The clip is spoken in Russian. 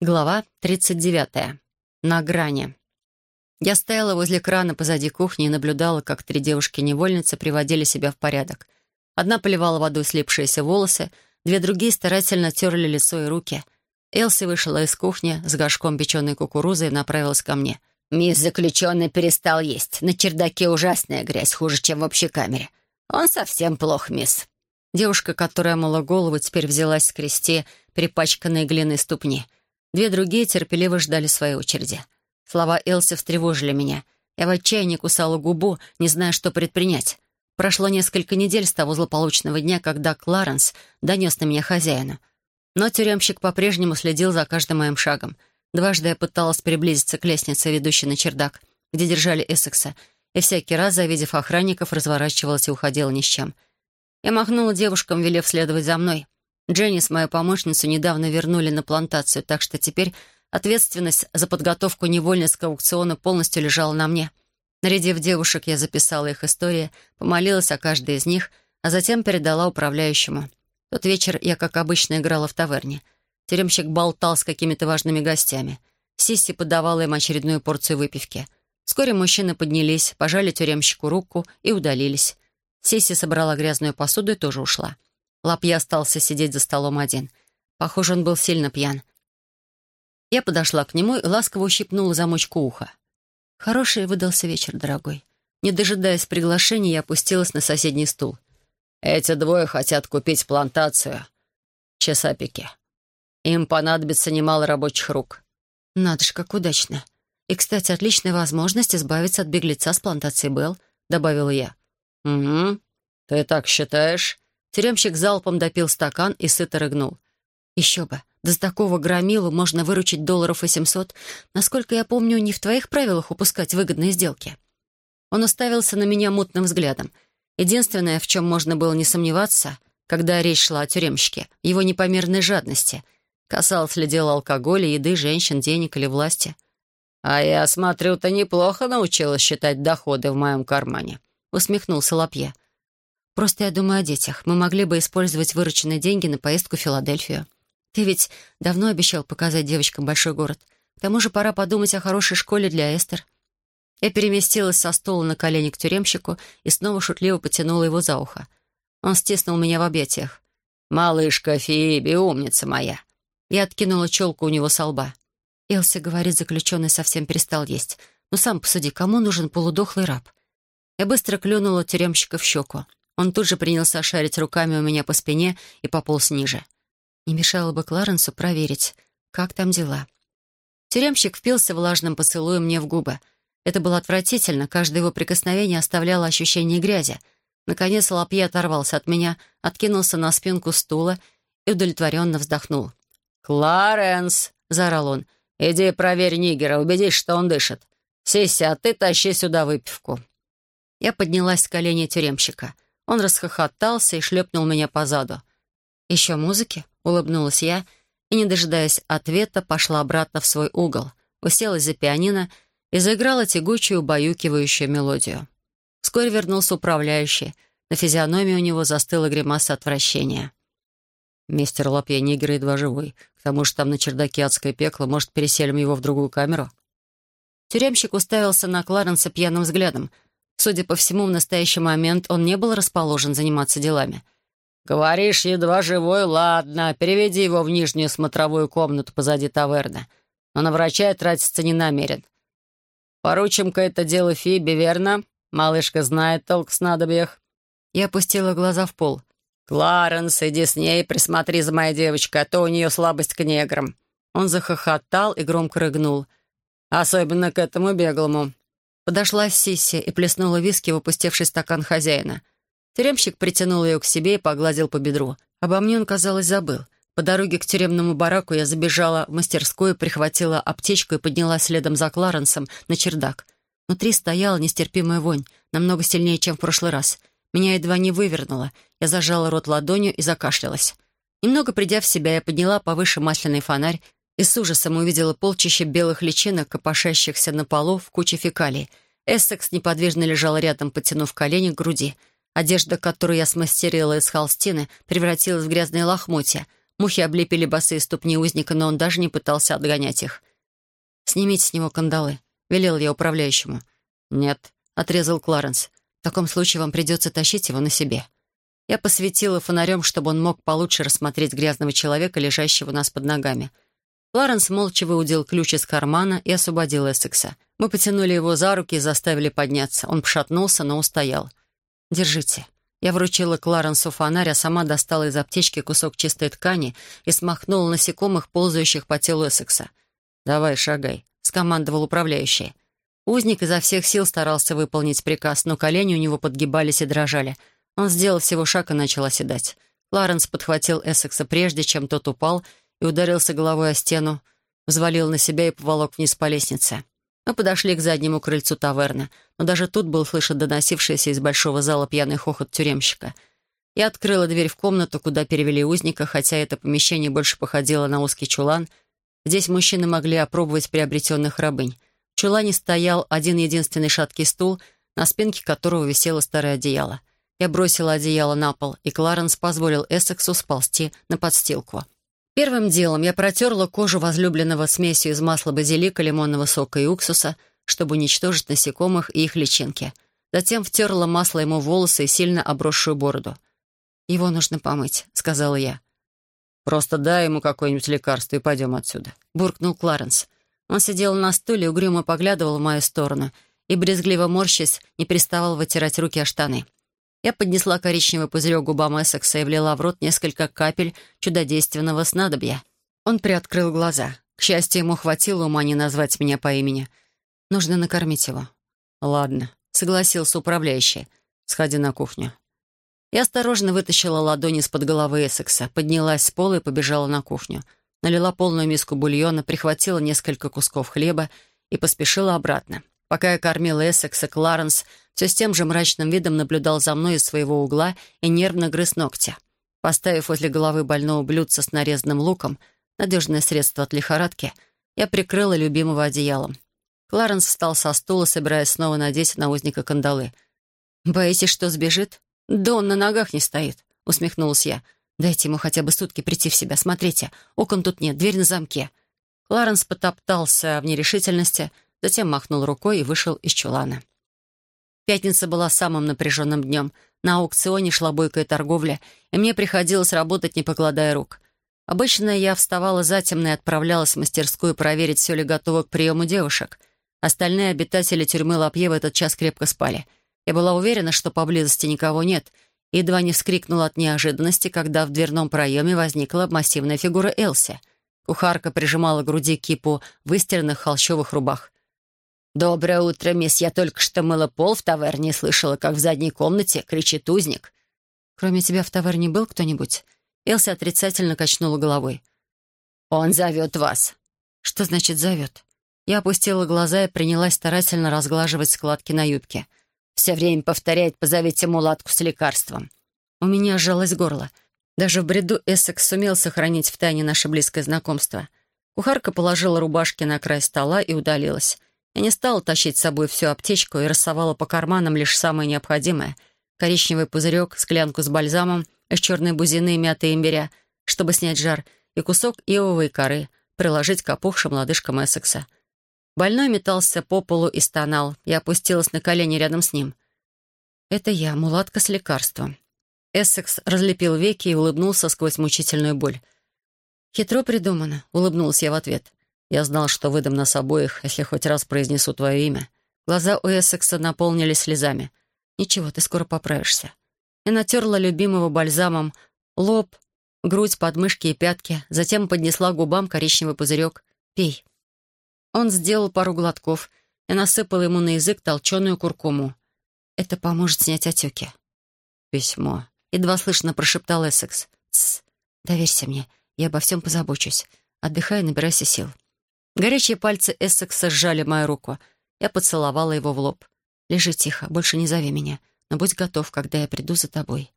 Глава 39. На грани. Я стояла возле крана позади кухни и наблюдала, как три девушки-невольницы приводили себя в порядок. Одна поливала водой слипшиеся волосы, две другие старательно терли лицо и руки. Элси вышла из кухни с горшком печеной кукурузы и направилась ко мне. «Мисс заключенный перестал есть. На чердаке ужасная грязь, хуже, чем в общей камере. Он совсем плох, мисс». Девушка, которая мыла голову, теперь взялась с кресте, перепачканной глиной ступни — Две другие терпеливо ждали своей очереди. Слова Элси встревожили меня. Я в отчаянии кусала губу, не зная, что предпринять. Прошло несколько недель с того злополучного дня, когда Кларенс донес на меня хозяина. Но тюремщик по-прежнему следил за каждым моим шагом. Дважды я пыталась приблизиться к лестнице, ведущей на чердак, где держали Эссекса, и всякий раз, завидев охранников, разворачивалась и уходила ни с чем. Я махнула девушкам, велев следовать за мной — Дженнис, мою помощницу, недавно вернули на плантацию, так что теперь ответственность за подготовку невольницкого аукциона полностью лежала на мне. Нарядив девушек, я записала их истории, помолилась о каждой из них, а затем передала управляющему. Тот вечер я, как обычно, играла в таверне. Тюремщик болтал с какими-то важными гостями. Сисси подавала им очередную порцию выпивки. Вскоре мужчины поднялись, пожали тюремщику руку и удалились. Сисси собрала грязную посуду и тоже ушла. Лапья остался сидеть за столом один. Похоже, он был сильно пьян. Я подошла к нему и ласково ущипнула замочку уха. Хороший выдался вечер, дорогой. Не дожидаясь приглашения, я опустилась на соседний стул. «Эти двое хотят купить плантацию. Чесапики. Им понадобится немало рабочих рук». «Надо ж, как удачно. И, кстати, отличная возможность избавиться от беглеца с плантации Белл», — добавила я. «Угу. Ты так считаешь?» Тюремщик залпом допил стакан и сыто рыгнул. «Еще бы! Да с такого громилу можно выручить долларов и семьсот. Насколько я помню, не в твоих правилах упускать выгодные сделки». Он уставился на меня мутным взглядом. Единственное, в чем можно было не сомневаться, когда речь шла о тюремщике, его непомерной жадности. Касалось ли дело алкоголя, еды, женщин, денег или власти. «А я смотрю, ты неплохо научилась считать доходы в моем кармане», — усмехнулся Лапье. Просто я думаю о детях. Мы могли бы использовать вырученные деньги на поездку в Филадельфию. Ты ведь давно обещал показать девочкам большой город. К тому же пора подумать о хорошей школе для Эстер. Я переместилась со стула на колени к тюремщику и снова шутливо потянула его за ухо. Он стиснул меня в объятиях. «Малышка Фиби, умница моя!» Я откинула челку у него со лба. Элси говорит, заключенный совсем перестал есть. Но «Ну, сам посуди, кому нужен полудохлый раб? Я быстро клюнула тюремщика в щеку. Он тут же принялся шарить руками у меня по спине и пополз ниже. Не мешало бы Кларенсу проверить, как там дела. Тюремщик впился влажным поцелуем мне в губы. Это было отвратительно, каждое его прикосновение оставляло ощущение грязи. Наконец Лапье оторвался от меня, откинулся на спинку стула и удовлетворенно вздохнул. «Кларенс!» — заорал он. «Иди проверь Нигера, убедись, что он дышит. Сиси, а ты тащи сюда выпивку». Я поднялась с колени тюремщика — он расхохотался и шлепнул меня по заду. «Еще музыки?» — улыбнулась я, и, не дожидаясь ответа, пошла обратно в свой угол, уселась за пианино и заиграла тягучую, убаюкивающую мелодию. Вскоре вернулся управляющий. На физиономии у него застыла гримаса отвращения. «Мистер Лапья Нигер едва живой. К тому же там на чердаке адское пекло. Может, переселим его в другую камеру?» Тюремщик уставился на Кларенса пьяным взглядом — Судя по всему, в настоящий момент он не был расположен заниматься делами. «Говоришь, едва живой, ладно. Переведи его в нижнюю смотровую комнату позади таверны. Но на врача я тратиться не намерен. Поручим-ка это дело Фиби, верно? Малышка знает толк в снадобьях». Я опустила глаза в пол. «Кларенс, иди с ней, присмотри за моей девочкой, а то у нее слабость к неграм». Он захохотал и громко рыгнул. «Особенно к этому беглому. Подошла Сисси и плеснула виски в опустевший стакан хозяина. Тюремщик притянул ее к себе и погладил по бедру. Обо мне он, казалось, забыл. По дороге к тюремному бараку я забежала в мастерскую, прихватила аптечку и поднялась следом за Кларенсом на чердак. Внутри стояла нестерпимая вонь, намного сильнее, чем в прошлый раз. Меня едва не вывернуло. Я зажала рот ладонью и закашлялась. Немного придя в себя, я подняла повыше масляный фонарь и с ужасом увидела полчища белых личинок, копошащихся на полу в куче фекалий. Эссекс неподвижно лежал рядом, потянув колени к груди. Одежда, которую я смастерила из холстины, превратилась в грязные лохмотья. Мухи облепили босые ступни узника, но он даже не пытался отгонять их. «Снимите с него кандалы», — велел я управляющему. «Нет», — отрезал Кларенс. «В таком случае вам придется тащить его на себе». Я посветила фонарем, чтобы он мог получше рассмотреть грязного человека, лежащего у нас под ногами. Кларенс молча выудил ключ из кармана и освободил Эссекса. Мы потянули его за руки и заставили подняться. Он пошатнулся, но устоял. «Держите». Я вручила Кларенсу фонарь, а сама достала из аптечки кусок чистой ткани и смахнула насекомых, ползающих по телу Эссекса. «Давай, шагай», — скомандовал управляющий. Узник изо всех сил старался выполнить приказ, но колени у него подгибались и дрожали. Он сделал всего шаг и начал оседать. Кларенс подхватил Эссекса прежде, чем тот упал, и ударился головой о стену, взвалил на себя и поволок вниз по лестнице. Мы подошли к заднему крыльцу таверны, но даже тут был слышен доносившийся из большого зала пьяный хохот тюремщика. Я открыла дверь в комнату, куда перевели узника, хотя это помещение больше походило на узкий чулан. Здесь мужчины могли опробовать приобретенных рабынь. В чулане стоял один единственный шаткий стул, на спинке которого висело старое одеяло. Я бросила одеяло на пол, и Кларенс позволил Эссексу сползти на подстилку. Первым делом я протерла кожу возлюбленного смесью из масла базилика, лимонного сока и уксуса, чтобы уничтожить насекомых и их личинки. Затем втерла масло ему в волосы и сильно обросшую бороду. «Его нужно помыть», — сказала я. «Просто дай ему какое-нибудь лекарство и пойдем отсюда», — буркнул Кларенс. Он сидел на стуле, угрюмо поглядывал в мою сторону и, брезгливо морщась, не переставал вытирать руки о штаны. Я поднесла коричневый пузырек губам Эссекса и влила в рот несколько капель чудодейственного снадобья. Он приоткрыл глаза. К счастью, ему хватило ума не назвать меня по имени. Нужно накормить его. «Ладно», — согласился управляющий. «Сходи на кухню». Я осторожно вытащила ладони из-под головы Эссекса, поднялась с пола и побежала на кухню. Налила полную миску бульона, прихватила несколько кусков хлеба и поспешила обратно. Пока я кормила Эссекса, Кларенс все с тем же мрачным видом наблюдал за мной из своего угла и нервно грыз ногти. Поставив возле головы больного блюдца с нарезанным луком, надежное средство от лихорадки, я прикрыла любимого одеялом. Кларенс встал со стула, собираясь снова надеть на узника кандалы. «Боитесь, что сбежит?» «Да он на ногах не стоит», — усмехнулась я. «Дайте ему хотя бы сутки прийти в себя. Смотрите, окон тут нет, дверь на замке». Кларенс потоптался в нерешительности, — затем махнул рукой и вышел из чулана. Пятница была самым напряженным днем. На аукционе шла бойкая торговля, и мне приходилось работать, не покладая рук. Обычно я вставала затемно и отправлялась в мастерскую проверить, все ли готово к приему девушек. Остальные обитатели тюрьмы Лапье в этот час крепко спали. Я была уверена, что поблизости никого нет, и едва не вскрикнула от неожиданности, когда в дверном проеме возникла массивная фигура Элси. Кухарка прижимала к груди кипу выстиранных холщовых рубах. «Доброе утро, мисс. Я только что мыла пол в таверне и слышала, как в задней комнате кричит узник». «Кроме тебя в таверне был кто-нибудь?» Элси отрицательно качнула головой. «Он зовет вас». «Что значит «зовет»?» Я опустила глаза и принялась старательно разглаживать складки на юбке. Все время повторяет «позовите мулатку с лекарством». У меня сжалось горло. Даже в бреду Эссекс сумел сохранить в тайне наше близкое знакомство. Кухарка положила рубашки на край стола и удалилась. Я не стала тащить с собой всю аптечку и рассовала по карманам лишь самое необходимое — коричневый пузырек, склянку с бальзамом из черной бузины и мяты имбиря, чтобы снять жар, и кусок ивовой коры, приложить к опухшим лодыжкам Эссекса. Больной метался по полу и стонал. Я опустилась на колени рядом с ним. «Это я, мулатка с лекарством». Эссекс разлепил веки и улыбнулся сквозь мучительную боль. «Хитро придумано», — улыбнулась я в ответ. Я знал, что выдам нас обоих, если хоть раз произнесу твое имя. Глаза у Эссекса наполнились слезами. «Ничего, ты скоро поправишься». Я натерла любимого бальзамом лоб, грудь, подмышки и пятки, затем поднесла губам коричневый пузырек. «Пей». Он сделал пару глотков и насыпал ему на язык толченую куркуму. «Это поможет снять отеки». «Письмо», — едва слышно прошептал Эссекс. «Тссс, доверься мне, я обо всем позабочусь. Отдыхай и набирайся сил». Горячие пальцы Эссекса сжали мою руку. Я поцеловала его в лоб. «Лежи тихо, больше не зови меня, но будь готов, когда я приду за тобой».